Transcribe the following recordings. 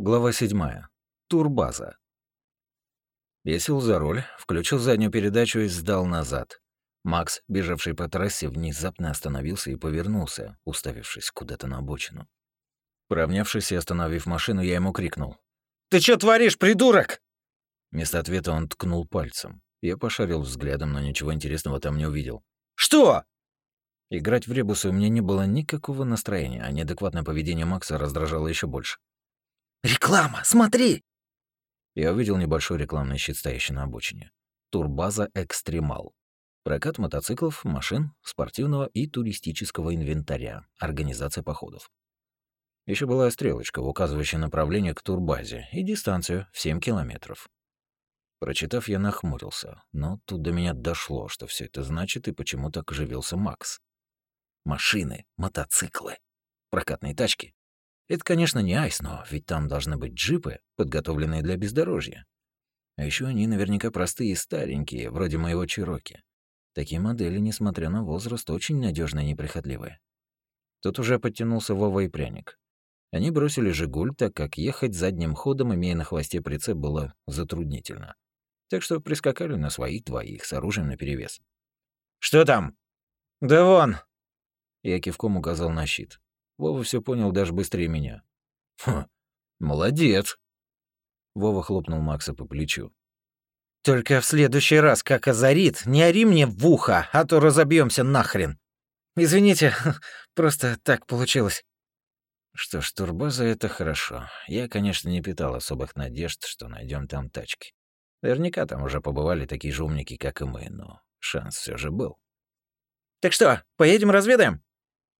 Глава 7. Турбаза. Я сел за руль, включил заднюю передачу и сдал назад. Макс, бежавший по трассе, внезапно остановился и повернулся, уставившись куда-то на обочину. Поравнявшись и остановив машину, я ему крикнул. «Ты что творишь, придурок?» Вместо ответа он ткнул пальцем. Я пошарил взглядом, но ничего интересного там не увидел. «Что?» Играть в ребусы у меня не было никакого настроения, а неадекватное поведение Макса раздражало еще больше. «Реклама! Смотри!» Я увидел небольшой рекламный щит, стоящий на обочине. Турбаза «Экстремал». Прокат мотоциклов, машин, спортивного и туристического инвентаря. Организация походов. Еще была стрелочка, указывающая направление к турбазе и дистанцию в 7 километров. Прочитав, я нахмурился, но тут до меня дошло, что все это значит и почему так оживился Макс. Машины, мотоциклы, прокатные тачки. Это, конечно, не айс, но ведь там должны быть джипы, подготовленные для бездорожья. А еще они наверняка простые и старенькие, вроде моего Чироки. Такие модели, несмотря на возраст, очень надежные и неприхотливые. Тут уже подтянулся Вова и пряник. Они бросили «Жигуль», так как ехать задним ходом, имея на хвосте прицеп, было затруднительно. Так что прискакали на своих двоих с оружием наперевес. «Что там?» «Да вон!» Я кивком указал на щит. Вова все понял даже быстрее меня. «Хм, молодец!» Вова хлопнул Макса по плечу. «Только в следующий раз, как озарит, не ори мне в ухо, а то разобьемся нахрен. Извините, просто так получилось». Что ж, турбаза — это хорошо. Я, конечно, не питал особых надежд, что найдем там тачки. Наверняка там уже побывали такие же умники, как и мы, но шанс все же был. «Так что, поедем разведаем?»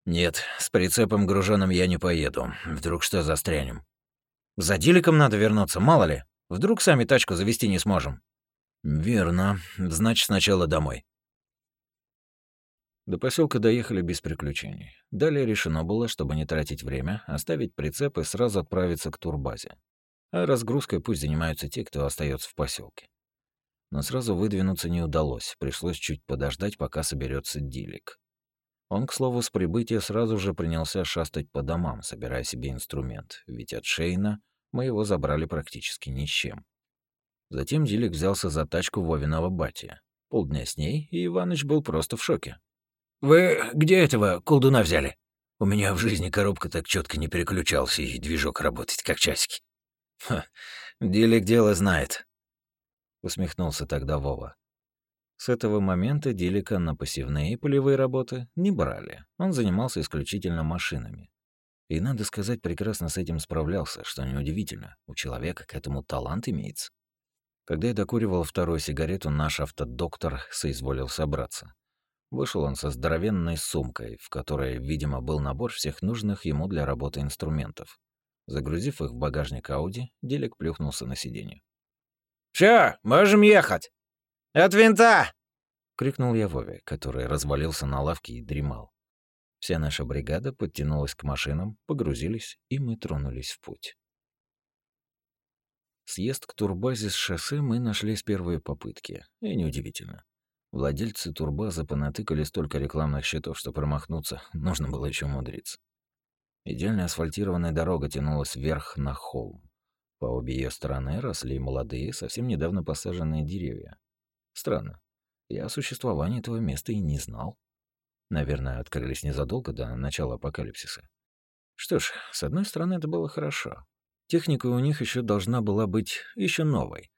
«Нет, с прицепом груженным я не поеду. Вдруг что застрянем?» «За Диликом надо вернуться, мало ли. Вдруг сами тачку завести не сможем». «Верно. Значит, сначала домой». До поселка доехали без приключений. Далее решено было, чтобы не тратить время, оставить прицеп и сразу отправиться к турбазе. А разгрузкой пусть занимаются те, кто остается в поселке. Но сразу выдвинуться не удалось, пришлось чуть подождать, пока соберется Дилик. Он, к слову, с прибытия сразу же принялся шастать по домам, собирая себе инструмент, ведь от Шейна мы его забрали практически ни с чем. Затем Дилик взялся за тачку Вовиного бати. Полдня с ней, и Иваныч был просто в шоке. «Вы где этого колдуна взяли? У меня в жизни коробка так четко не переключался, и движок работает как часики». «Ха, Дилик дело знает», — усмехнулся тогда Вова. С этого момента Дилика на пассивные и полевые работы не брали. Он занимался исключительно машинами. И, надо сказать, прекрасно с этим справлялся, что неудивительно. У человека к этому талант имеется. Когда я докуривал вторую сигарету, наш автодоктор соизволил собраться. Вышел он со здоровенной сумкой, в которой, видимо, был набор всех нужных ему для работы инструментов. Загрузив их в багажник Ауди, Дилик плюхнулся на сиденье. «Всё, можем ехать!» «От винта!» — крикнул я Вове, который развалился на лавке и дремал. Вся наша бригада подтянулась к машинам, погрузились, и мы тронулись в путь. Съезд к турбазе с шоссе мы нашли с первой попытки, и неудивительно. Владельцы турбазы понатыкали столько рекламных щитов, что промахнуться нужно было еще мудриться. Идеально асфальтированная дорога тянулась вверх на холм. По обе ее стороны росли молодые, совсем недавно посаженные деревья. Странно. Я о существовании этого места и не знал. Наверное, открылись незадолго до начала апокалипсиса. Что ж, с одной стороны, это было хорошо. Техника у них еще должна была быть еще новой.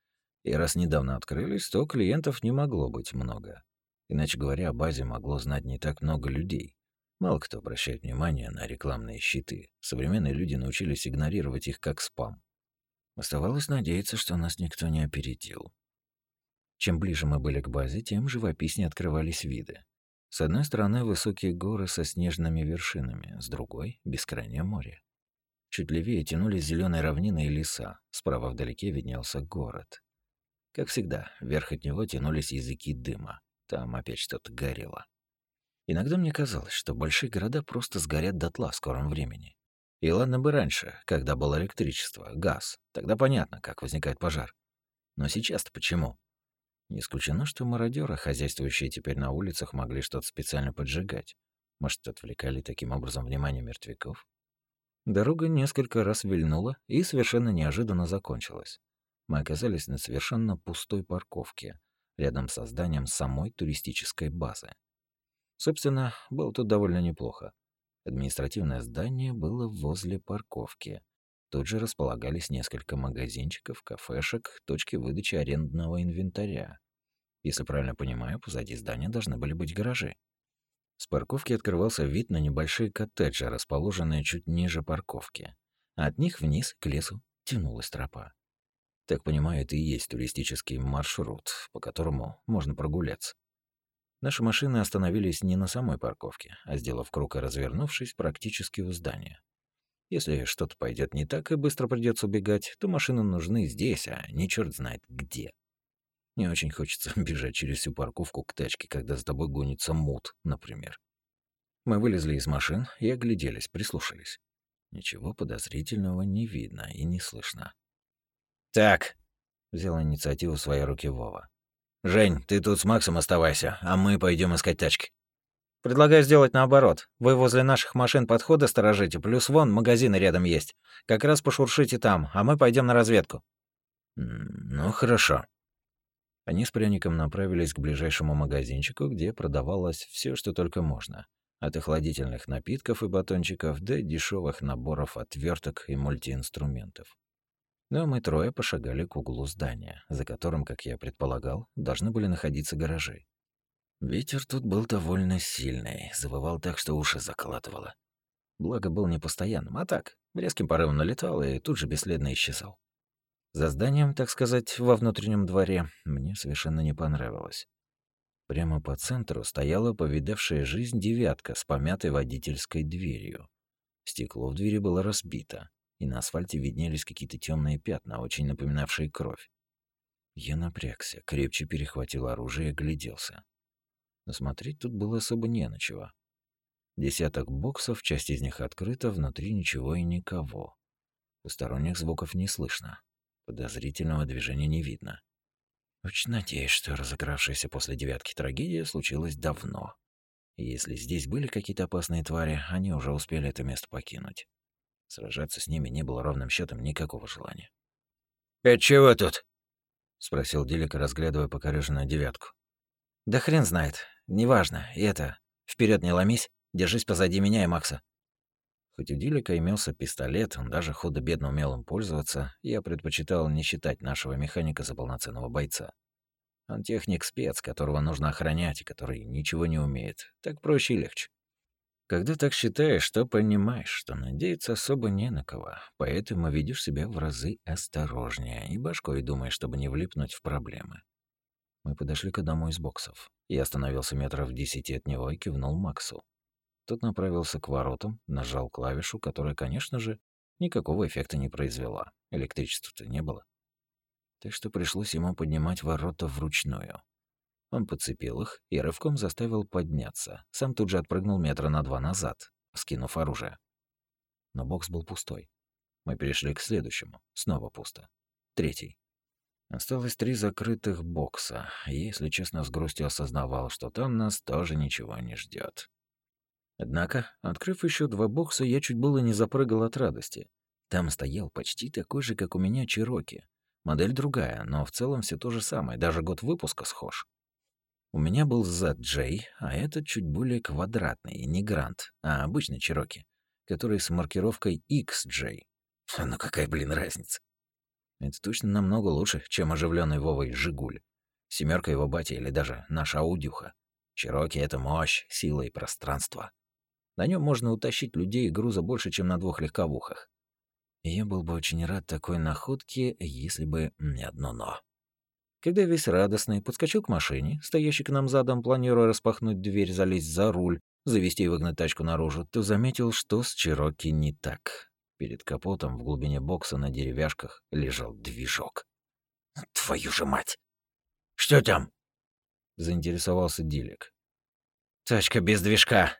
И раз недавно открылись, то клиентов не могло быть много. Иначе говоря, о базе могло знать не так много людей. Мало кто обращает внимание на рекламные щиты. Современные люди научились игнорировать их как спам. Оставалось надеяться, что нас никто не опередил. Чем ближе мы были к базе, тем живописнее открывались виды. С одной стороны высокие горы со снежными вершинами, с другой — бескрайнее море. Чуть левее тянулись зеленые равнины и леса, справа вдалеке виднелся город. Как всегда, вверх от него тянулись языки дыма, там опять что-то горело. Иногда мне казалось, что большие города просто сгорят дотла в скором времени. И ладно бы раньше, когда было электричество, газ, тогда понятно, как возникает пожар. Но сейчас-то почему? Не исключено, что мародеры, хозяйствующие теперь на улицах, могли что-то специально поджигать. Может, отвлекали таким образом внимание мертвяков? Дорога несколько раз вильнула и совершенно неожиданно закончилась. Мы оказались на совершенно пустой парковке, рядом со зданием самой туристической базы. Собственно, было тут довольно неплохо. Административное здание было возле парковки. Тут же располагались несколько магазинчиков, кафешек, точки выдачи арендного инвентаря. Если правильно понимаю, позади здания должны были быть гаражи. С парковки открывался вид на небольшие коттеджи, расположенные чуть ниже парковки. от них вниз, к лесу, тянулась тропа. Так понимаю, это и есть туристический маршрут, по которому можно прогуляться. Наши машины остановились не на самой парковке, а сделав круг и развернувшись практически у здания. Если что-то пойдет не так и быстро придется убегать, то машины нужны здесь, а не черт знает где. Не очень хочется бежать через всю парковку к тачке, когда за тобой гонится мут, например. Мы вылезли из машин и огляделись, прислушались. Ничего подозрительного не видно и не слышно. «Так», — взял инициативу в свои руки Вова. «Жень, ты тут с Максом оставайся, а мы пойдем искать тачки». «Предлагаю сделать наоборот. Вы возле наших машин подхода сторожите, плюс вон магазины рядом есть. Как раз пошуршите там, а мы пойдем на разведку». «Ну, хорошо», они с пряником направились к ближайшему магазинчику, где продавалось все, что только можно. От охладительных напитков и батончиков до дешевых наборов отверток и мультиинструментов. Но мы трое пошагали к углу здания, за которым, как я предполагал, должны были находиться гаражи. Ветер тут был довольно сильный, завывал так, что уши заколатывало. Благо, был не постоянным, а так, резким порывом налетал и тут же бесследно исчезал. За зданием, так сказать, во внутреннем дворе, мне совершенно не понравилось. Прямо по центру стояла повидавшая жизнь девятка с помятой водительской дверью. Стекло в двери было разбито, и на асфальте виднелись какие-то темные пятна, очень напоминавшие кровь. Я напрягся, крепче перехватил оружие и гляделся. Смотреть тут было особо не на чего. Десяток боксов, часть из них открыта, внутри ничего и никого. Посторонних звуков не слышно. Подозрительного движения не видно. Очень надеюсь, что разыгравшаяся после девятки трагедия случилась давно. И если здесь были какие-то опасные твари, они уже успели это место покинуть. Сражаться с ними не было ровным счетом никакого желания. «Это чего тут?» — спросил Дилик, разглядывая покореженную девятку. «Да хрен знает. Неважно. И это... Вперед не ломись. Держись позади меня и Макса. Хоть у Дилика имелся пистолет, он даже худо-бедно умел им пользоваться, я предпочитал не считать нашего механика за полноценного бойца. Он техник-спец, которого нужно охранять и который ничего не умеет. Так проще и легче. Когда так считаешь, то понимаешь, что надеяться особо не на кого, поэтому ведешь себя в разы осторожнее и башкой думаешь, чтобы не влипнуть в проблемы. Мы подошли к одному из боксов. Я остановился метров в десяти от него и кивнул Максу. Тот направился к воротам, нажал клавишу, которая, конечно же, никакого эффекта не произвела. Электричества-то не было. Так что пришлось ему поднимать ворота вручную. Он подцепил их и рывком заставил подняться. Сам тут же отпрыгнул метра на два назад, скинув оружие. Но бокс был пустой. Мы перешли к следующему. Снова пусто. Третий. Осталось три закрытых бокса. Если честно, с грустью осознавал, что там нас тоже ничего не ждет. Однако, открыв еще два бокса, я чуть было не запрыгал от радости. Там стоял почти такой же, как у меня Чироки. Модель другая, но в целом все то же самое, даже год выпуска схож. У меня был ZJ, а этот чуть более квадратный, не Грант, а обычный Чироки, который с маркировкой XJ. Ну какая, блин, разница? Это точно намного лучше, чем оживленный Вовой Жигуль. Семерка его батя или даже наша Аудюха. Чироки — это мощь, сила и пространство. На нем можно утащить людей и груза больше, чем на двух легковухах. я был бы очень рад такой находке, если бы не одно «но». Когда весь радостный подскочил к машине, стоящий к нам задом, планируя распахнуть дверь, залезть за руль, завести и выгнать тачку наружу, то заметил, что с Чироки не так. Перед капотом в глубине бокса на деревяшках лежал движок. «Твою же мать! Что там?» — заинтересовался Дилек. «Тачка без движка»,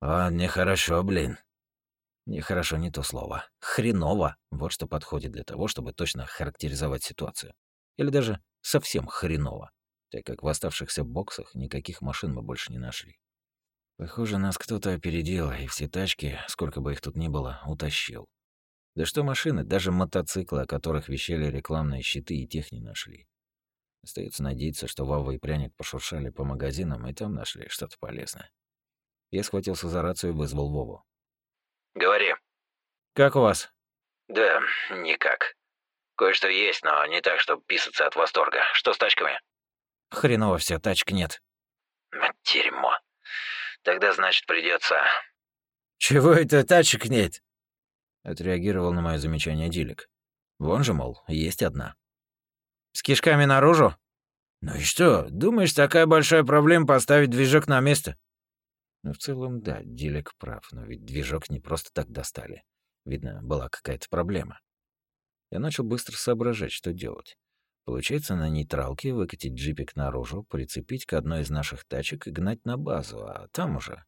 «А, нехорошо, блин». Нехорошо не то слово. Хреново. Вот что подходит для того, чтобы точно характеризовать ситуацию. Или даже совсем хреново, так как в оставшихся боксах никаких машин мы больше не нашли. Похоже, нас кто-то опередил, и все тачки, сколько бы их тут ни было, утащил. Да что машины, даже мотоциклы, о которых вещали рекламные щиты, и тех не нашли. Остается надеяться, что Вава и Пряник пошуршали по магазинам и там нашли что-то полезное. Я схватился за рацию и вызвал Вову. «Говори». «Как у вас?» «Да, никак. Кое-что есть, но не так, чтобы писаться от восторга. Что с тачками?» «Хреново все, тачек нет». «Дерьмо. Тогда, значит, придется. «Чего это тачек нет?» Отреагировал на мое замечание Дилик. Вон же, мол, есть одна. «С кишками наружу?» «Ну и что, думаешь, такая большая проблема поставить движок на место?» Ну, в целом, да, Дилик прав, но ведь движок не просто так достали. Видно, была какая-то проблема. Я начал быстро соображать, что делать. Получается, на нейтралке выкатить джипик наружу, прицепить к одной из наших тачек и гнать на базу, а там уже...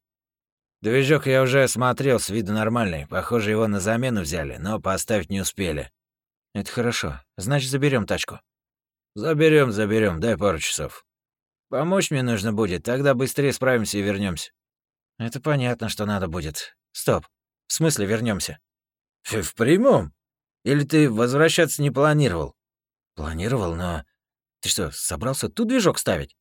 Движок я уже осмотрел, с виду нормальный. Похоже, его на замену взяли, но поставить не успели. Это хорошо. Значит, заберем тачку. Заберем, заберем. дай пару часов. Помочь мне нужно будет, тогда быстрее справимся и вернемся. Это понятно, что надо будет. Стоп. В смысле вернемся? В, прямом? Или ты возвращаться не планировал? Планировал, но... Ты что, собрался тут движок ставить?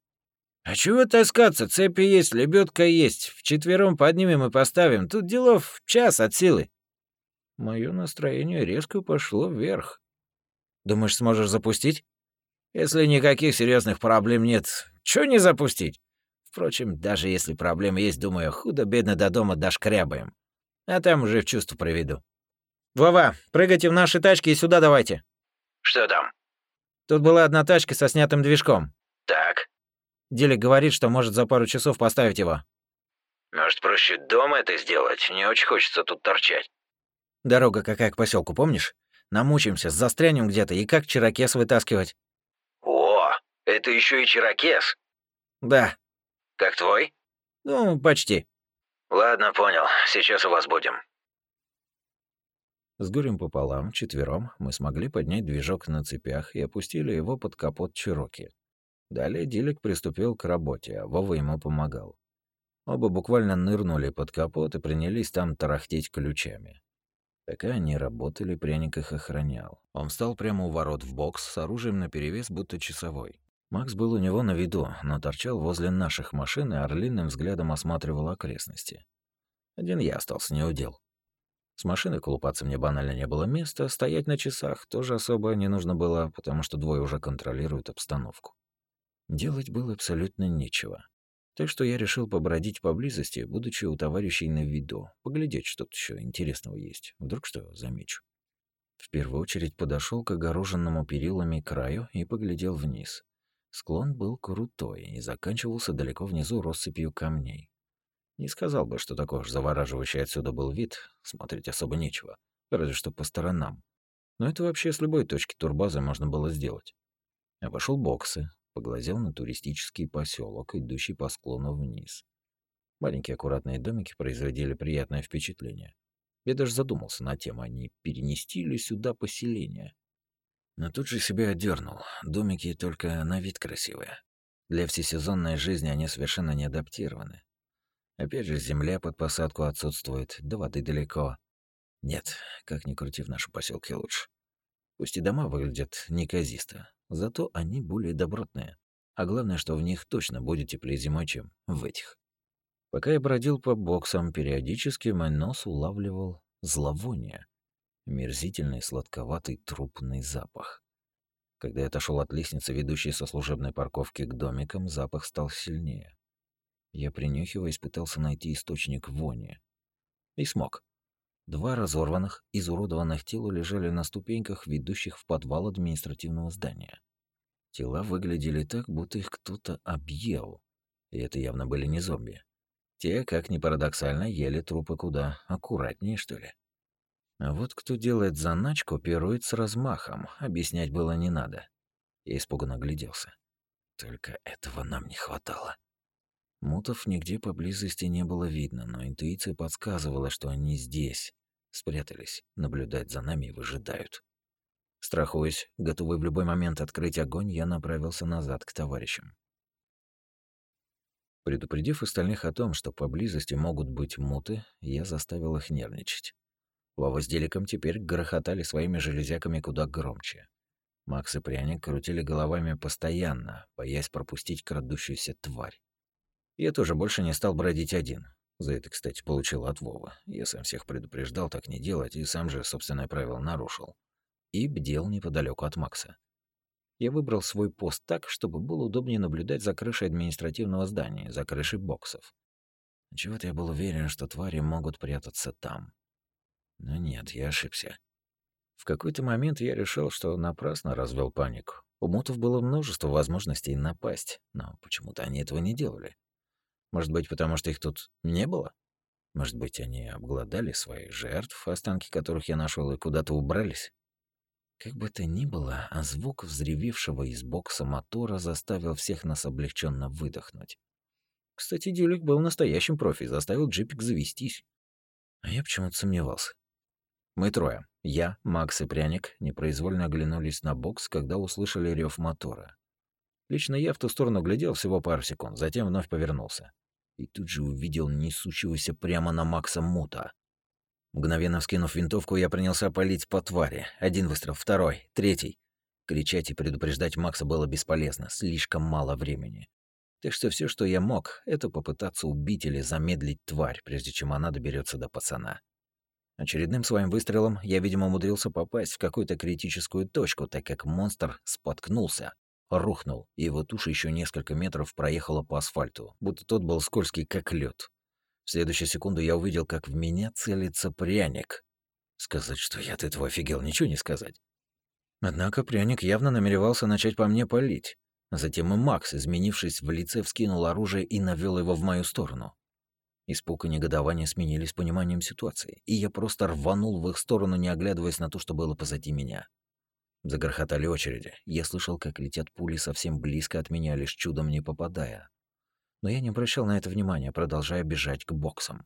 А чего таскаться? Цепи есть, лебедка есть. Вчетвером поднимем и поставим. Тут делов час от силы. Мое настроение резко пошло вверх. Думаешь, сможешь запустить? Если никаких серьезных проблем нет, чё не запустить? Впрочем, даже если проблемы есть, думаю, худо-бедно до дома дошкрябаем. А там уже в чувство приведу. Вова, прыгайте в наши тачки и сюда давайте. Что там? Тут была одна тачка со снятым движком. Так. Делик говорит, что может за пару часов поставить его. Может, проще дома это сделать? Не очень хочется тут торчать. Дорога какая к поселку, помнишь? Намучимся, застрянем где-то, и как чирокес вытаскивать? О, это еще и чирокес? Да. Как твой? Ну, почти. Ладно, понял. Сейчас у вас будем. С горем пополам, четвером, мы смогли поднять движок на цепях и опустили его под капот Чироки. Далее Дилик приступил к работе, а Вова ему помогал. Оба буквально нырнули под капот и принялись там тарахтеть ключами. Пока они работали, пряник их охранял. Он встал прямо у ворот в бокс с оружием наперевес, будто часовой. Макс был у него на виду, но торчал возле наших машин и орлиным взглядом осматривал окрестности. Один я остался неудел. С машины колупаться мне банально не было места, стоять на часах тоже особо не нужно было, потому что двое уже контролируют обстановку. Делать было абсолютно нечего. Так что я решил побродить поблизости, будучи у товарищей на виду, поглядеть, что тут еще интересного есть. Вдруг что замечу. В первую очередь подошел к огороженному перилами краю и поглядел вниз. Склон был крутой и заканчивался далеко внизу россыпью камней. Не сказал бы, что такой уж завораживающий отсюда был вид, смотреть особо нечего, разве что по сторонам. Но это вообще с любой точки турбазы можно было сделать. Обошел боксы, поглазел на туристический поселок, идущий по склону вниз. Маленькие аккуратные домики производили приятное впечатление. Я даже задумался на тему, а не перенести ли сюда поселение. Но тут же себя отдернул. Домики только на вид красивые. Для всесезонной жизни они совершенно не адаптированы. Опять же, земля под посадку отсутствует, до воды далеко. Нет, как ни крути, в нашем поселке лучше. Пусть и дома выглядят неказисто, зато они более добротные. А главное, что в них точно будет теплее зимой, чем в этих. Пока я бродил по боксам, периодически мой нос улавливал зловоние. Мерзительный сладковатый трупный запах. Когда я отошел от лестницы, ведущей со служебной парковки к домикам, запах стал сильнее. Я, принюхиваясь, пытался найти источник вони. И смог. Два разорванных, изуродованных тела лежали на ступеньках, ведущих в подвал административного здания. Тела выглядели так, будто их кто-то объел. И это явно были не зомби. Те, как ни парадоксально, ели трупы куда аккуратнее, что ли. А вот кто делает заначку, пирует с размахом. Объяснять было не надо. Я испуганно гляделся. Только этого нам не хватало. Мутов нигде поблизости не было видно, но интуиция подсказывала, что они здесь. Спрятались, наблюдают за нами и выжидают. Страхуясь, готовый в любой момент открыть огонь, я направился назад к товарищам. Предупредив остальных о том, что поблизости могут быть муты, я заставил их нервничать. Вова теперь грохотали своими железяками куда громче. Макс и Пряник крутили головами постоянно, боясь пропустить крадущуюся тварь. Я тоже больше не стал бродить один. За это, кстати, получил от Вова. Я сам всех предупреждал так не делать и сам же собственное правило нарушил. И бдел неподалеку от Макса. Я выбрал свой пост так, чтобы было удобнее наблюдать за крышей административного здания, за крышей боксов. Чего-то я был уверен, что твари могут прятаться там. Но нет, я ошибся. В какой-то момент я решил, что напрасно развел панику. У мутов было множество возможностей напасть, но почему-то они этого не делали. Может быть, потому что их тут не было? Может быть, они обглодали своих жертв, останки которых я нашел и куда-то убрались? Как бы то ни было, а звук взревевшего из бокса мотора заставил всех нас облегченно выдохнуть. Кстати, Дюлик был настоящим профи, заставил джипик завестись. А я почему-то сомневался. Мы трое, я, Макс и Пряник, непроизвольно оглянулись на бокс, когда услышали рев мотора. Лично я в ту сторону глядел всего пару секунд, затем вновь повернулся. И тут же увидел несущегося прямо на Макса Мута. Мгновенно вскинув винтовку, я принялся палить по твари. Один выстрел, второй, третий. Кричать и предупреждать Макса было бесполезно, слишком мало времени. Так что все, что я мог, это попытаться убить или замедлить тварь, прежде чем она доберется до пацана. Очередным своим выстрелом я, видимо, умудрился попасть в какую-то критическую точку, так как монстр споткнулся, рухнул, и его туша еще несколько метров проехала по асфальту, будто тот был скользкий, как лед. В следующую секунду я увидел, как в меня целится пряник. Сказать, что я от этого офигел, ничего не сказать. Однако пряник явно намеревался начать по мне палить. Затем и Макс, изменившись в лице, вскинул оружие и навел его в мою сторону. Испуг и негодование сменились пониманием ситуации, и я просто рванул в их сторону, не оглядываясь на то, что было позади меня. Загрохотали очереди. Я слышал, как летят пули совсем близко от меня, лишь чудом не попадая но я не обращал на это внимания, продолжая бежать к боксам.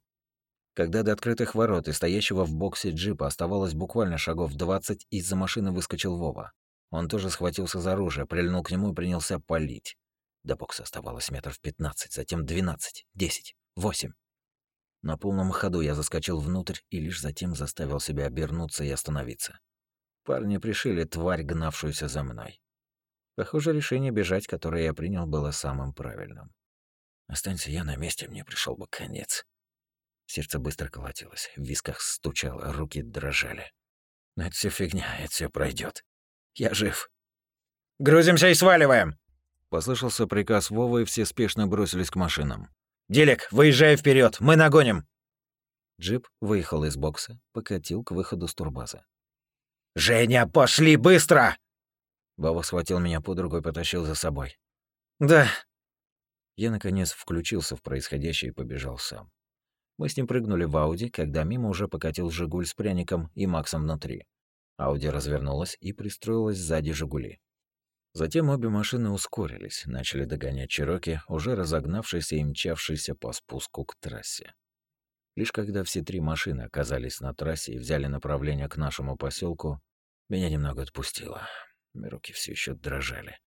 Когда до открытых ворот и стоящего в боксе джипа оставалось буквально шагов 20, из-за машины выскочил Вова. Он тоже схватился за оружие, прильнул к нему и принялся палить. До бокса оставалось метров 15, затем 12, 10, 8. На полном ходу я заскочил внутрь и лишь затем заставил себя обернуться и остановиться. Парни пришили тварь, гнавшуюся за мной. Похоже, решение бежать, которое я принял, было самым правильным. Останься я на месте, мне пришел бы конец. Сердце быстро колотилось, в висках стучало, руки дрожали. Но это все фигня, это все пройдет. Я жив. «Грузимся и сваливаем!» Послышался приказ Вовы, и все спешно бросились к машинам. «Дилек, выезжай вперед, мы нагоним!» Джип выехал из бокса, покатил к выходу с турбазы. «Женя, пошли быстро!» Вова схватил меня под руку и потащил за собой. «Да, я, наконец, включился в происходящее и побежал сам. Мы с ним прыгнули в Ауди, когда мимо уже покатил «Жигуль» с пряником и Максом внутри. Ауди развернулась и пристроилась сзади «Жигули». Затем обе машины ускорились, начали догонять Чироки, уже разогнавшийся и мчавшийся по спуску к трассе. Лишь когда все три машины оказались на трассе и взяли направление к нашему поселку, меня немного отпустило. Руки все еще дрожали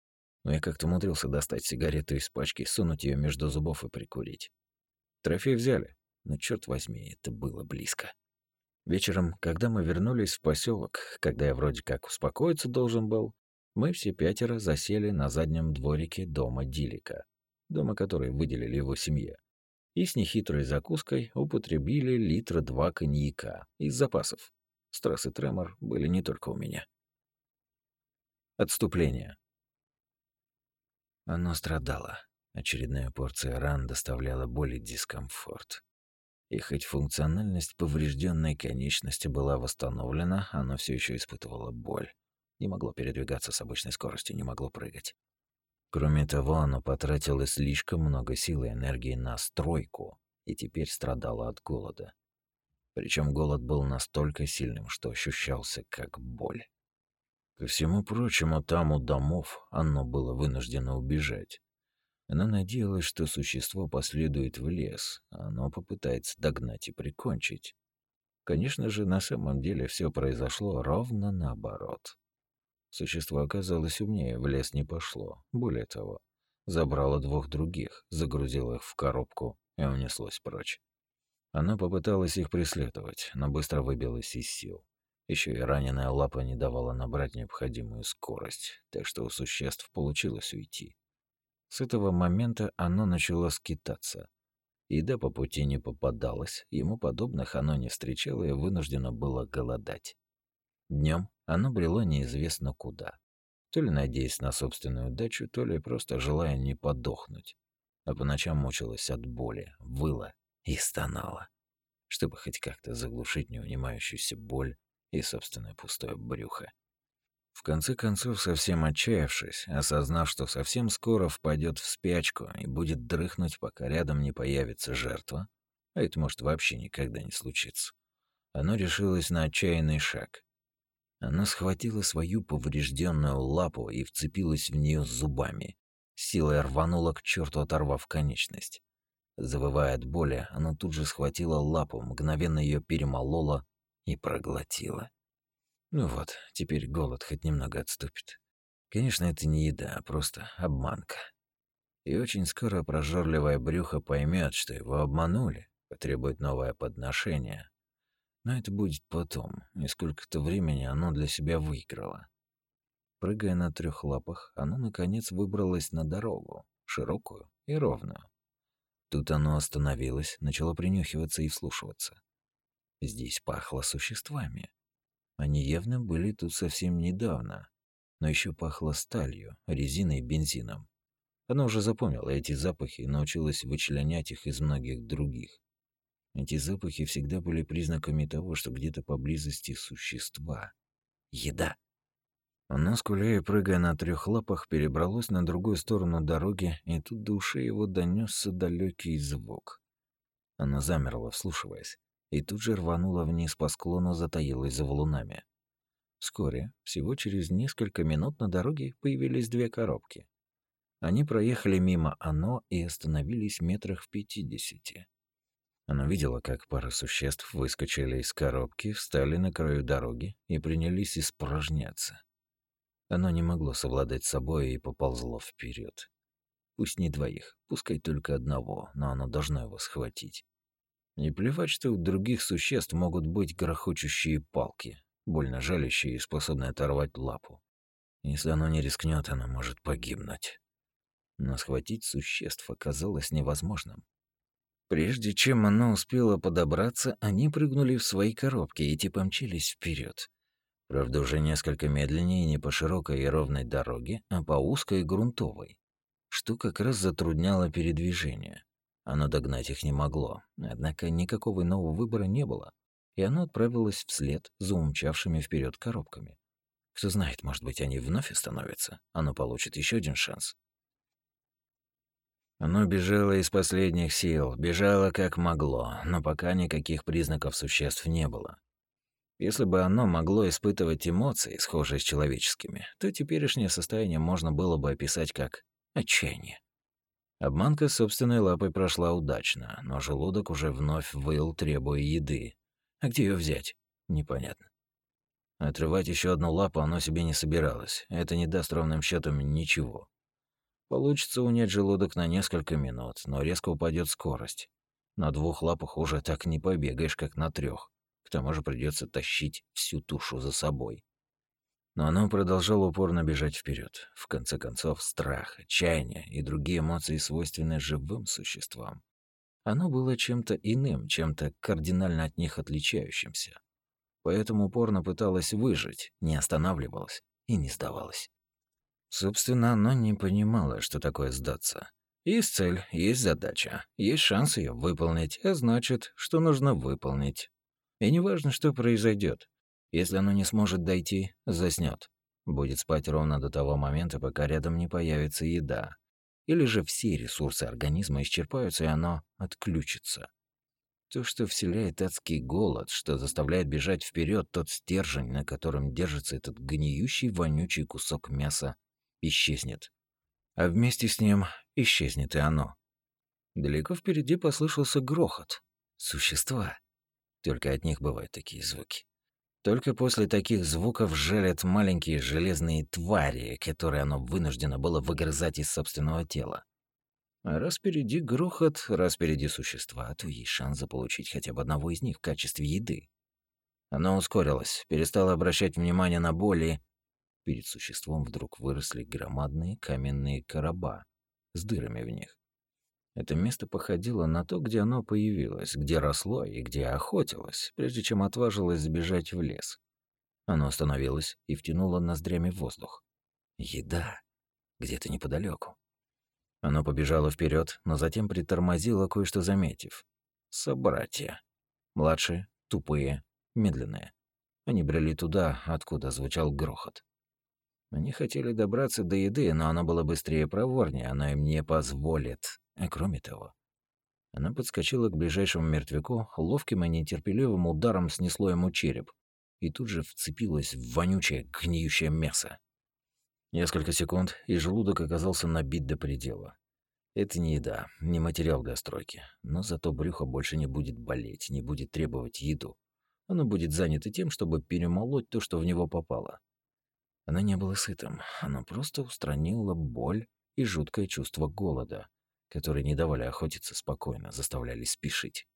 но я как-то умудрился достать сигарету из пачки, сунуть ее между зубов и прикурить. Трофей взяли, но черт возьми, это было близко. Вечером, когда мы вернулись в поселок, когда я вроде как успокоиться должен был, мы все пятеро засели на заднем дворике дома Дилика, дома, который выделили его семье, и с нехитрой закуской употребили литра два коньяка из запасов. Стресс и тремор были не только у меня. Отступление. Оно страдало. Очередная порция ран доставляла боль и дискомфорт. И хоть функциональность поврежденной конечности была восстановлена, оно все еще испытывало боль. Не могло передвигаться с обычной скоростью, не могло прыгать. Кроме того, оно потратило слишком много сил и энергии на стройку и теперь страдало от голода. Причем голод был настолько сильным, что ощущался как боль. Ко всему прочему, там у домов оно было вынуждено убежать. Она надеялась, что существо последует в лес, а оно попытается догнать и прикончить. Конечно же, на самом деле все произошло ровно наоборот. Существо оказалось умнее, в лес не пошло. Более того, забрало двух других, загрузило их в коробку и унеслось прочь. Она попыталась их преследовать, но быстро выбилась из сил. Еще и раненая лапа не давала набрать необходимую скорость, так что у существ получилось уйти. С этого момента оно начало скитаться. Еда по пути не попадалась, ему подобных оно не встречало и вынуждено было голодать. Днем оно брело неизвестно куда. То ли надеясь на собственную дачу, то ли просто желая не подохнуть. А по ночам мучилось от боли, выла и стонала, чтобы хоть как-то заглушить неунимающуюся боль и собственное пустое брюхо. В конце концов, совсем отчаявшись, осознав, что совсем скоро впадет в спячку и будет дрыхнуть, пока рядом не появится жертва, а это может вообще никогда не случиться, оно решилось на отчаянный шаг. Она схватила свою поврежденную лапу и вцепилась в нее зубами. Силой рванула к черту, оторвав конечность. Завывая от боли, она тут же схватила лапу, мгновенно ее перемолола и проглотила. Ну вот, теперь голод хоть немного отступит. Конечно, это не еда, а просто обманка. И очень скоро прожорливое брюхо поймет, что его обманули, потребует новое подношение. Но это будет потом, и сколько-то времени оно для себя выиграло. Прыгая на трех лапах, оно наконец выбралось на дорогу, широкую и ровную. Тут оно остановилось, начало принюхиваться и вслушиваться. Здесь пахло существами. Они явно были тут совсем недавно, но еще пахло сталью, резиной и бензином. Она уже запомнила эти запахи и научилась вычленять их из многих других. Эти запахи всегда были признаками того, что где-то поблизости существа. Еда. Она, скуляя и прыгая на трех лапах, перебралась на другую сторону дороги, и тут до ушей его донесся далекий звук. Она замерла, вслушиваясь и тут же рванула вниз по склону, затаилась за валунами. Вскоре, всего через несколько минут на дороге появились две коробки. Они проехали мимо оно и остановились метрах в пятидесяти. Она видела, как пара существ выскочили из коробки, встали на краю дороги и принялись испражняться. Оно не могло совладать с собой и поползло вперед. Пусть не двоих, пускай только одного, но оно должно его схватить. Не плевать, что у других существ могут быть грохочущие палки, больно жалящие и способные оторвать лапу. Если оно не рискнет, оно может погибнуть. Но схватить существ оказалось невозможным. Прежде чем оно успело подобраться, они прыгнули в свои коробки и эти помчались вперед. Правда, уже несколько медленнее не по широкой и ровной дороге, а по узкой и грунтовой, что как раз затрудняло передвижение. Оно догнать их не могло, однако никакого иного выбора не было, и оно отправилось вслед за умчавшими вперед коробками. Кто знает, может быть, они вновь остановятся, оно получит еще один шанс. Оно бежало из последних сил, бежало как могло, но пока никаких признаков существ не было. Если бы оно могло испытывать эмоции, схожие с человеческими, то теперешнее состояние можно было бы описать как отчаяние. Обманка собственной лапой прошла удачно, но желудок уже вновь выл, требуя еды. А где ее взять? Непонятно. Отрывать еще одну лапу оно себе не собиралось. Это не даст ровным счетом ничего. Получится унять желудок на несколько минут, но резко упадет скорость. На двух лапах уже так не побегаешь, как на трех. К тому же придется тащить всю тушу за собой. Но оно продолжало упорно бежать вперед. В конце концов, страх, отчаяние и другие эмоции, свойственные живым существам. Оно было чем-то иным, чем-то кардинально от них отличающимся. Поэтому упорно пыталось выжить, не останавливалось и не сдавалось. Собственно, оно не понимало, что такое сдаться. Есть цель, есть задача, есть шанс ее выполнить, а значит, что нужно выполнить. И неважно, что произойдет, если оно не сможет дойти, заснёт. Будет спать ровно до того момента, пока рядом не появится еда. Или же все ресурсы организма исчерпаются, и оно отключится. То, что вселяет адский голод, что заставляет бежать вперед, тот стержень, на котором держится этот гниющий, вонючий кусок мяса, исчезнет. А вместе с ним исчезнет и оно. Далеко впереди послышался грохот. Существа. Только от них бывают такие звуки. Только после таких звуков жалят маленькие железные твари, которые оно вынуждено было выгрызать из собственного тела. А раз впереди грохот, раз впереди существа, то есть шанс заполучить хотя бы одного из них в качестве еды. Оно ускорилось, перестало обращать внимание на боли. Перед существом вдруг выросли громадные каменные короба с дырами в них. Это место походило на то, где оно появилось, где росло и где охотилось, прежде чем отважилось сбежать в лес. Оно остановилось и втянуло ноздрями воздух. Еда. Где-то неподалеку. Оно побежало вперед, но затем притормозило, кое-что заметив. Собратья. Младшие, тупые, медленные. Они брели туда, откуда звучал грохот. Они хотели добраться до еды, но она была быстрее и проворнее, она им не позволит. А кроме того, она подскочила к ближайшему мертвяку, ловким и нетерпеливым ударом снесло ему череп и тут же вцепилась в вонючее, гниющее мясо. Несколько секунд, и желудок оказался набит до предела. Это не еда, не материал для стройки, но зато брюхо больше не будет болеть, не будет требовать еду. Оно будет занято тем, чтобы перемолоть то, что в него попало. Оно не было сытым, оно просто устранило боль и жуткое чувство голода, которые не давали охотиться спокойно, заставляли спешить.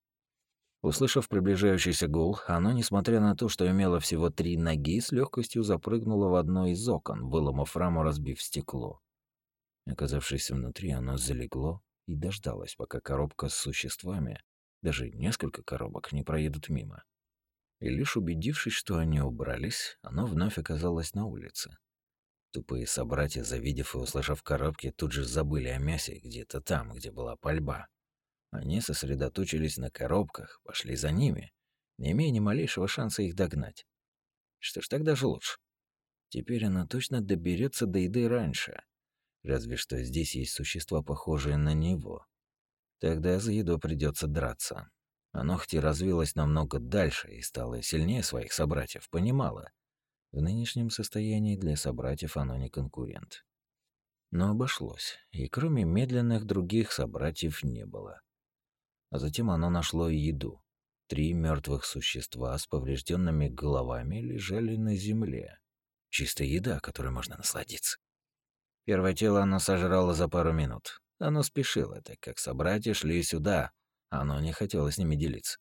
Услышав приближающийся гул, оно, несмотря на то, что имело всего три ноги, с легкостью запрыгнуло в одно из окон, выломав раму, разбив стекло. Оказавшись внутри, оно залегло и дождалось, пока коробка с существами, даже несколько коробок, не проедут мимо. И лишь убедившись, что они убрались, оно вновь оказалось на улице. Тупые собратья, завидев и услышав коробки, тут же забыли о мясе где-то там, где была пальба. Они сосредоточились на коробках, пошли за ними, не имея ни малейшего шанса их догнать. Что ж, тогда же лучше. Теперь она точно доберется до еды раньше. Разве что здесь есть существа, похожие на него. Тогда за еду придется драться. А ногти развилась намного дальше и стала сильнее своих собратьев, понимала. В нынешнем состоянии для собратьев оно не конкурент. Но обошлось, и кроме медленных других собратьев не было. А затем оно нашло и еду. Три мертвых существа с поврежденными головами лежали на земле. Чистая еда, которой можно насладиться. Первое тело оно сожрало за пару минут. Оно спешило, так как собратья шли сюда, оно не хотело с ними делиться.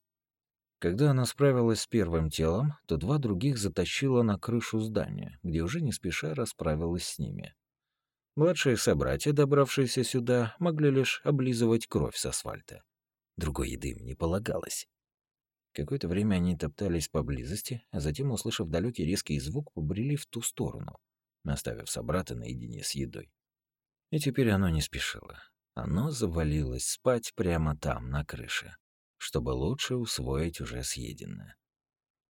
Когда оно справилось с первым телом, то два других затащило на крышу здания, где уже не спеша расправилась с ними. Младшие собратья, добравшиеся сюда, могли лишь облизывать кровь с асфальта. Другой еды им не полагалось. Какое-то время они топтались поблизости, а затем, услышав далекий резкий звук, побрели в ту сторону, оставив собрата наедине с едой. И теперь оно не спешило. Оно завалилось спать прямо там, на крыше, чтобы лучше усвоить уже съеденное.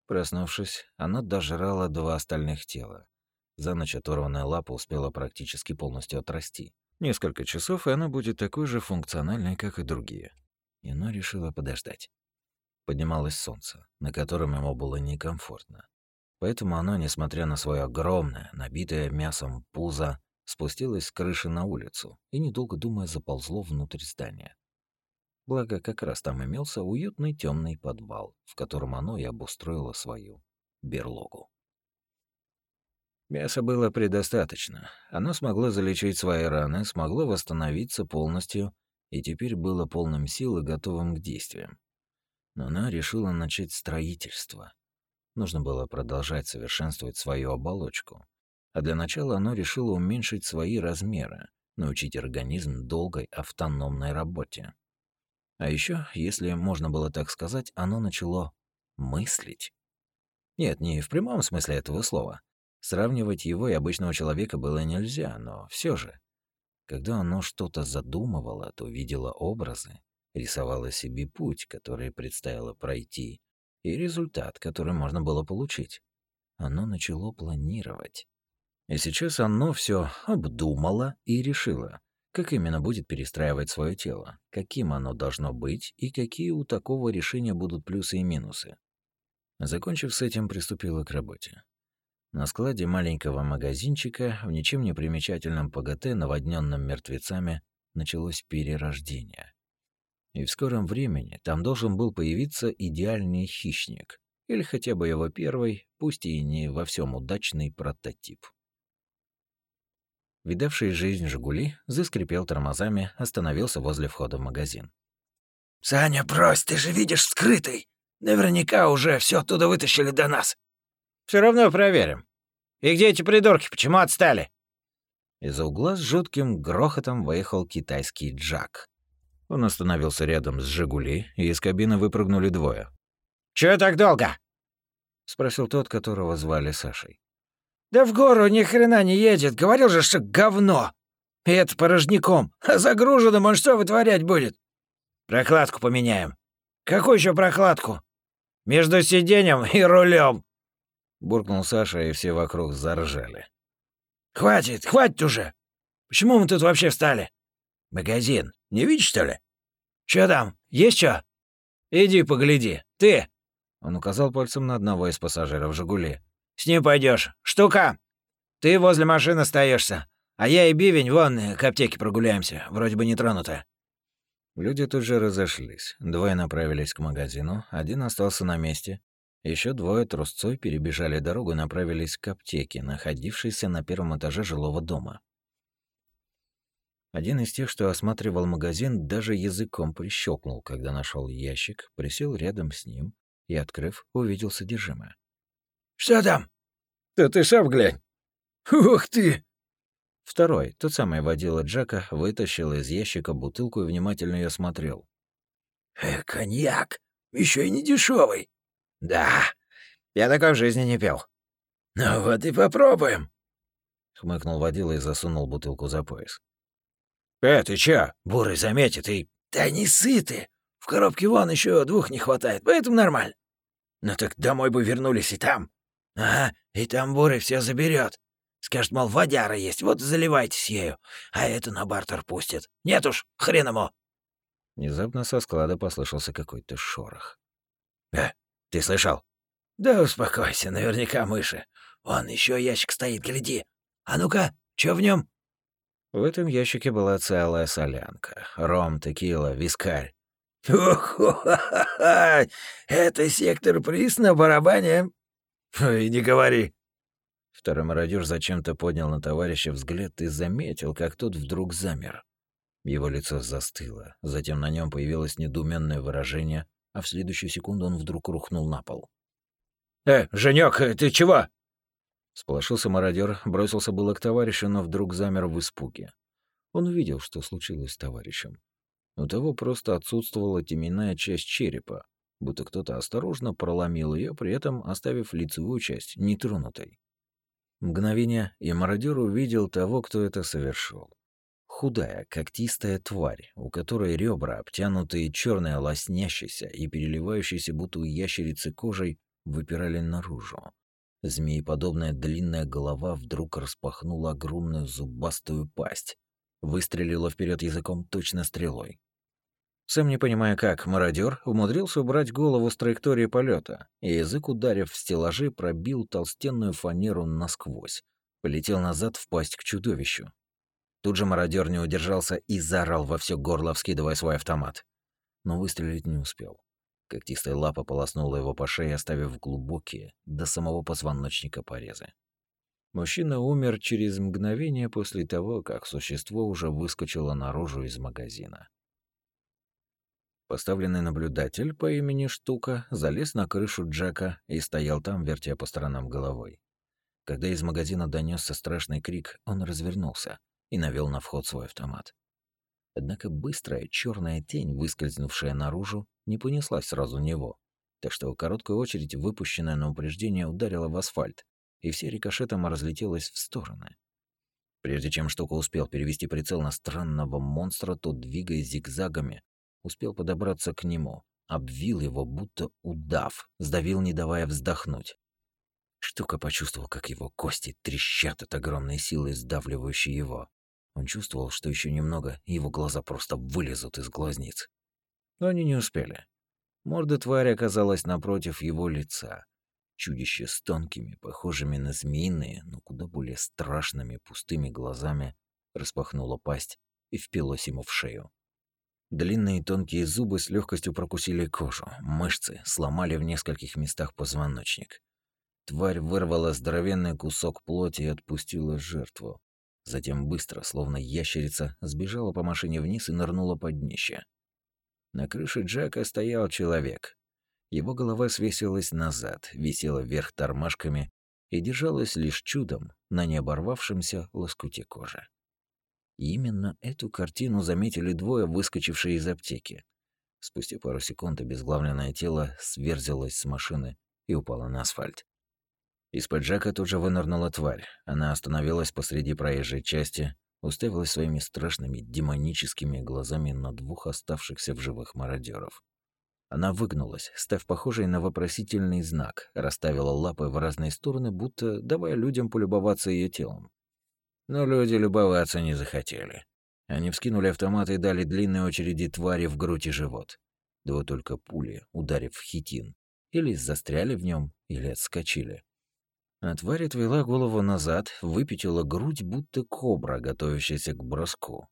Проснувшись, оно дожрало два остальных тела. За ночь оторванная лапа успела практически полностью отрасти. Несколько часов, и она будет такой же функциональной, как и другие и оно решило подождать. Поднималось солнце, на котором ему было некомфортно. Поэтому оно, несмотря на свое огромное, набитое мясом пузо, спустилось с крыши на улицу и, недолго думая, заползло внутрь здания. Благо, как раз там имелся уютный темный подвал, в котором оно и обустроило свою берлогу. Мяса было предостаточно. Оно смогло залечить свои раны, смогло восстановиться полностью и теперь было полным сил и готовым к действиям. Но она решила начать строительство. Нужно было продолжать совершенствовать свою оболочку. А для начала оно решило уменьшить свои размеры, научить организм долгой автономной работе. А еще, если можно было так сказать, оно начало мыслить. Нет, не в прямом смысле этого слова. Сравнивать его и обычного человека было нельзя, но все же когда оно что-то задумывало, то видело образы, рисовало себе путь, который предстояло пройти, и результат, который можно было получить. Оно начало планировать. И сейчас оно все обдумало и решило, как именно будет перестраивать свое тело, каким оно должно быть и какие у такого решения будут плюсы и минусы. Закончив с этим, приступила к работе. На складе маленького магазинчика в ничем не примечательном ПГТ, наводненном мертвецами, началось перерождение. И в скором времени там должен был появиться идеальный хищник или хотя бы его первый, пусть и не во всем удачный прототип. Видавший жизнь «Жигули» заскрипел тормозами, остановился возле входа в магазин. «Саня, брось, ты же видишь скрытый! Наверняка уже все оттуда вытащили до нас!» Все равно проверим. И где эти придурки, почему отстали?» Из-за угла с жутким грохотом выехал китайский Джак. Он остановился рядом с «Жигули», и из кабины выпрыгнули двое. «Чего так долго?» — спросил тот, которого звали Сашей. «Да в гору ни хрена не едет. Говорил же, что говно. И это порожняком. А загруженным он что вытворять будет? Прокладку поменяем. Какую еще прокладку? Между сиденьем и рулем. Буркнул Саша, и все вокруг заржали. «Хватит, хватит уже! Почему мы тут вообще встали? Магазин. Не видишь, что ли? Чё там? Есть чё? Иди погляди. Ты!» Он указал пальцем на одного из пассажиров «Жигули». «С ним пойдешь. Штука! Ты возле машины остаешься, а я и Бивень вон к аптеке прогуляемся. Вроде бы не тронуто». Люди тут же разошлись. Двое направились к магазину, один остался на месте, еще двое трусцой перебежали дорогу и направились к аптеке, находившейся на первом этаже жилого дома. Один из тех, что осматривал магазин, даже языком прищелкнул, когда нашел ящик, присел рядом с ним и, открыв, увидел содержимое. «Что там?» «Да ты сам глянь!» «Ух ты!» Второй, тот самый водила Джека, вытащил из ящика бутылку и внимательно ее смотрел. «Э, «Коньяк! Еще и не дешевый. «Да, я такой в жизни не пил». «Ну вот и попробуем», — хмыкнул водила и засунул бутылку за пояс. «Э, ты чё? Бурый заметит и...» «Да не сыты. В коробке вон еще двух не хватает, поэтому нормально». «Ну так домой бы вернулись и там». «Ага, и там Бурый все заберет. Скажет, мол, водяра есть, вот заливайтесь ею, а это на бартер пустит. Нет уж, хрен ему». Внезапно со склада послышался какой-то шорох. «Э, ты слышал?» «Да успокойся, наверняка мыши. Вон еще ящик стоит, гляди. А ну-ка, что в нем? В этом ящике была целая солянка. Ром, текила, вискарь. ох Это сектор приз на барабане. И не говори. Второй мародер зачем-то поднял на товарища взгляд и заметил, как тот вдруг замер. Его лицо застыло, затем на нем появилось недоуменное выражение, а в следующую секунду он вдруг рухнул на пол. «Э, Женёк, ты чего?» Сполошился мародер, бросился было к товарищу, но вдруг замер в испуге. Он увидел, что случилось с товарищем. У того просто отсутствовала теменная часть черепа, будто кто-то осторожно проломил ее, при этом оставив лицевую часть нетронутой. Мгновение, и мародер увидел того, кто это совершил. Худая, когтистая тварь, у которой ребра, обтянутые черной лоснящейся и переливающейся будто у ящерицы кожей, выпирали наружу. Змееподобная длинная голова вдруг распахнула огромную зубастую пасть, выстрелила вперед языком точно стрелой. Сам не понимая как, мародер умудрился убрать голову с траектории полета, и язык, ударив в стеллажи, пробил толстенную фанеру насквозь, полетел назад в пасть к чудовищу. Тут же мародер не удержался и заорал во все горло, вскидывая свой автомат. Но выстрелить не успел. Когтистая лапа полоснула его по шее, оставив глубокие, до самого позвоночника порезы. Мужчина умер через мгновение после того, как существо уже выскочило наружу из магазина. Поставленный наблюдатель по имени Штука залез на крышу Джека и стоял там, вертя по сторонам головой. Когда из магазина донесся страшный крик, он развернулся и навел на вход свой автомат. Однако быстрая черная тень, выскользнувшая наружу, не понеслась сразу него, так что короткая очередь, выпущенная на упреждение, ударила в асфальт, и все рикошетом разлетелось в стороны. Прежде чем штука успел перевести прицел на странного монстра, тот, двигаясь зигзагами, успел подобраться к нему, обвил его, будто удав, сдавил, не давая вздохнуть. Штука почувствовал, как его кости трещат от огромной силы, сдавливающей его. Он чувствовал, что еще немного, и его глаза просто вылезут из глазниц. Но они не успели. Морда твари оказалась напротив его лица. Чудище с тонкими, похожими на змеиные, но куда более страшными пустыми глазами распахнуло пасть и впилось ему в шею. Длинные тонкие зубы с легкостью прокусили кожу, мышцы сломали в нескольких местах позвоночник. Тварь вырвала здоровенный кусок плоти и отпустила жертву. Затем быстро, словно ящерица, сбежала по машине вниз и нырнула под днище. На крыше Джека стоял человек. Его голова свесилась назад, висела вверх тормашками и держалась лишь чудом на необорвавшемся лоскуте кожи. Именно эту картину заметили двое, выскочившие из аптеки. Спустя пару секунд обезглавленное тело сверзилось с машины и упало на асфальт. Из-под Джека тут же вынырнула тварь. Она остановилась посреди проезжей части, уставилась своими страшными демоническими глазами на двух оставшихся в живых мародеров. Она выгнулась, став похожей на вопросительный знак, расставила лапы в разные стороны, будто давая людям полюбоваться ее телом. Но люди любоваться не захотели. Они вскинули автоматы и дали длинные очереди твари в грудь и живот. Да только пули, ударив в хитин, или застряли в нем, или отскочили. А тварь отвела голову назад, выпятила грудь, будто кобра, готовящаяся к броску.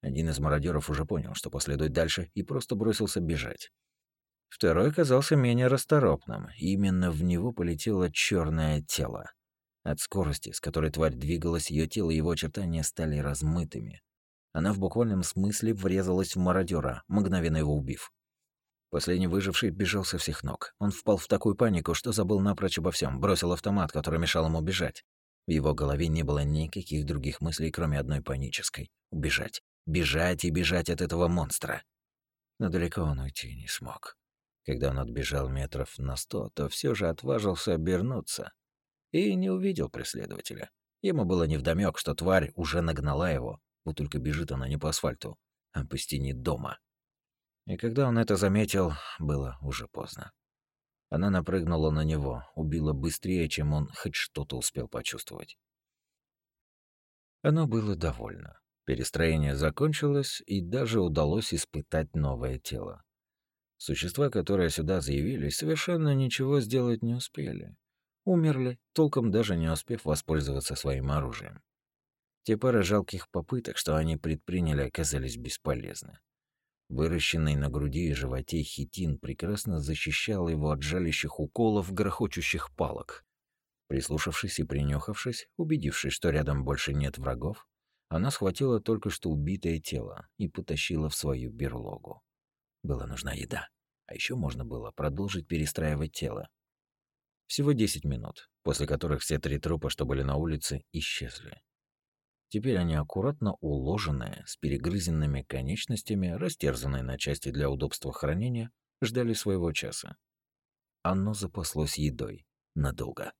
Один из мародеров уже понял, что последует дальше, и просто бросился бежать. Второй оказался менее расторопным. Именно в него полетело черное тело. От скорости, с которой тварь двигалась, ее тело и его очертания стали размытыми. Она в буквальном смысле врезалась в мародера, мгновенно его убив. Последний выживший бежал со всех ног. Он впал в такую панику, что забыл напрочь обо всем, бросил автомат, который мешал ему бежать. В его голове не было никаких других мыслей, кроме одной панической — убежать. Бежать и бежать от этого монстра. Но далеко он уйти не смог. Когда он отбежал метров на сто, то все же отважился обернуться и не увидел преследователя. Ему было невдомёк, что тварь уже нагнала его, вот только бежит она не по асфальту, а по стене дома. И когда он это заметил, было уже поздно. Она напрыгнула на него, убила быстрее, чем он хоть что-то успел почувствовать. Оно было довольно. Перестроение закончилось, и даже удалось испытать новое тело. Существа, которые сюда заявились, совершенно ничего сделать не успели умерли, толком даже не успев воспользоваться своим оружием. Те пары жалких попыток, что они предприняли, оказались бесполезны. Выращенный на груди и животе хитин прекрасно защищал его от жалящих уколов грохочущих палок. Прислушавшись и принюхавшись, убедившись, что рядом больше нет врагов, она схватила только что убитое тело и потащила в свою берлогу. Была нужна еда. А еще можно было продолжить перестраивать тело, всего 10 минут, после которых все три трупа, что были на улице, исчезли. Теперь они аккуратно уложенные, с перегрызенными конечностями, растерзанные на части для удобства хранения, ждали своего часа. Оно запаслось едой. Надолго.